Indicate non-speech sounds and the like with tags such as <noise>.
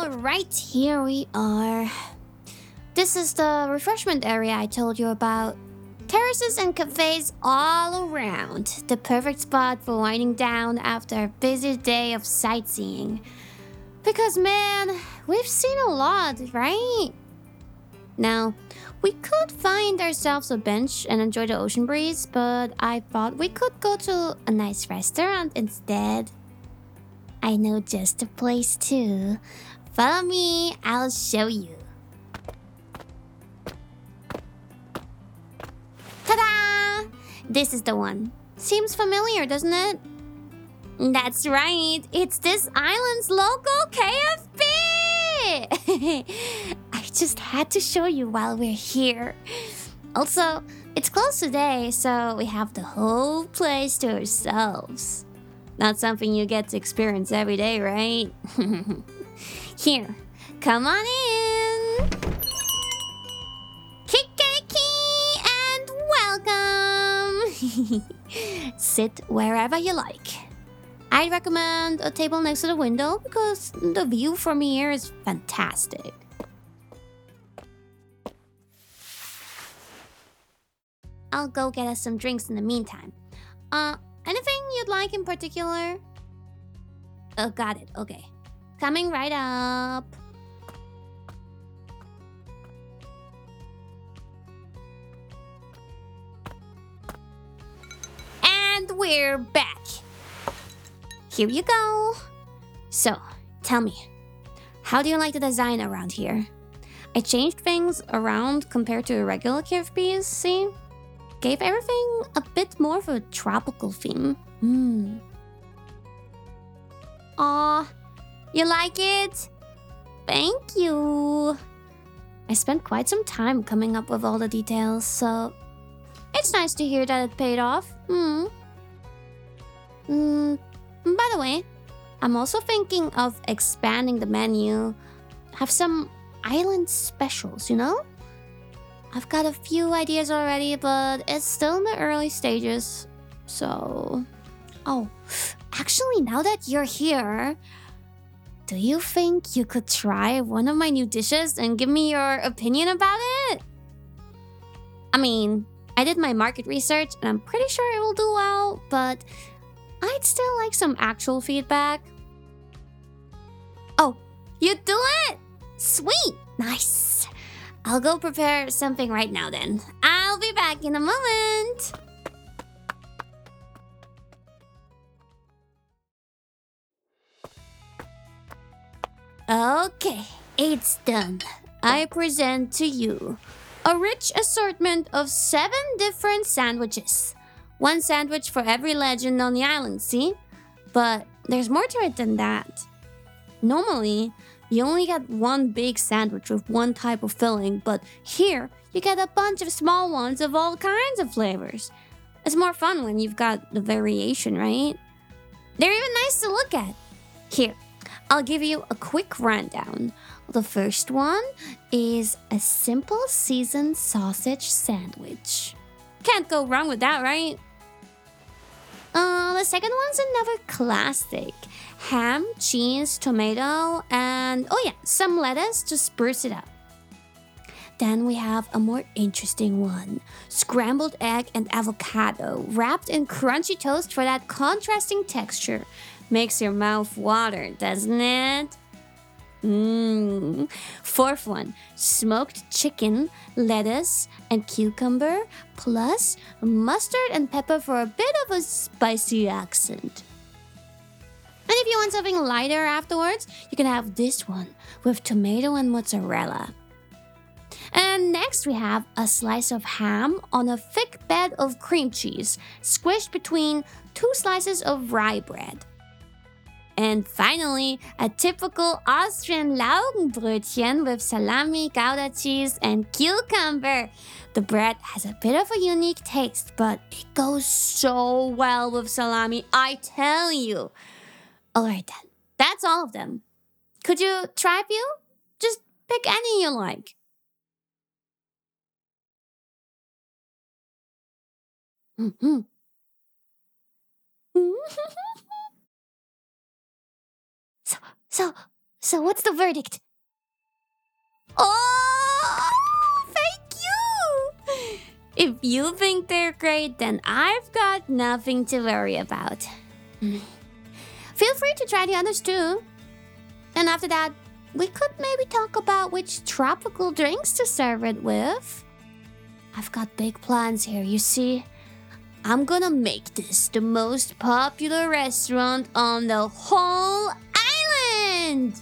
Alright, here we are. This is the refreshment area I told you about. Terraces and cafes all around. The perfect spot for winding down after a busy day of sightseeing. Because, man, we've seen a lot, right? Now, we could find ourselves a bench and enjoy the ocean breeze, but I thought we could go to a nice restaurant instead. I know just a place too. Follow me, I'll show you. Ta-da! This is the one. Seems familiar, doesn't it? That's right. It's this island's local KFP! <laughs> I just had to show you while we're here. Also, it's closed today, so we have the whole place to ourselves. Not something you get to experience every day, right? <laughs> Here, come on in. Kikkeriki and welcome. <laughs> Sit wherever you like. I'd recommend a table next to the window because the view from here is fantastic. I'll go get us some drinks in the meantime. Uh, anything you'd like in particular? Oh, got it. Okay. Coming right up. And we're back. Here you go. So, tell me, how do you like the design around here? I changed things around compared to a regular KFPs, see? Gave everything a bit more of a tropical theme. Hmm. Aw, you like it? Thank you. I spent quite some time coming up with all the details, so it's nice to hear that it paid off. Hmm. Hmm. By the way, I'm also thinking of expanding the menu. Have some island specials, you know? I've got a few ideas already, but it's still in the early stages. So. Oh, actually, now that you're here, do you think you could try one of my new dishes and give me your opinion about it? I mean, I did my market research and I'm pretty sure it will do well, but I'd still like some actual feedback. Oh, you do it? Sweet, nice. I'll go prepare something right now then. I'll be back in a moment. Okay, it's done. I present to you a rich assortment of seven different sandwiches. One sandwich for every legend on the island, see? But there's more to it than that. Normally, you only get one big sandwich with one type of filling, but here you get a bunch of small ones of all kinds of flavors. It's more fun when you've got the variation, right? They're even nice to look at. Here, I'll give you a quick rundown. The first one is a simple seasoned sausage sandwich. Can't go wrong with that, right? Uh, the second one's another classic ham, cheese, tomato, and oh, yeah, some lettuce to spruce it up. Then we have a more interesting one scrambled egg and avocado wrapped in crunchy toast for that contrasting texture. Makes your mouth water, doesn't it? Mmm. Fourth one smoked chicken, lettuce, and cucumber, plus mustard and pepper for a bit of a spicy accent. And if you want something lighter afterwards, you can have this one with tomato and mozzarella. And next we have a slice of ham on a thick bed of cream cheese, squished between two slices of rye bread. And finally, a typical Austrian Laugenbrötchen with salami, Gouda cheese, and cucumber. The bread has a bit of a unique taste, but it goes so well with salami, I tell you. Alright then, that's all of them. Could you try a few? Just pick any you like. Mm-hmm. So, So, what's the verdict? Oh, thank you! If you think they're great, then I've got nothing to worry about. Feel free to try the others too. And after that, we could maybe talk about which tropical drinks to serve it with. I've got big plans here, you see. I'm gonna make this the most popular restaurant on the whole island!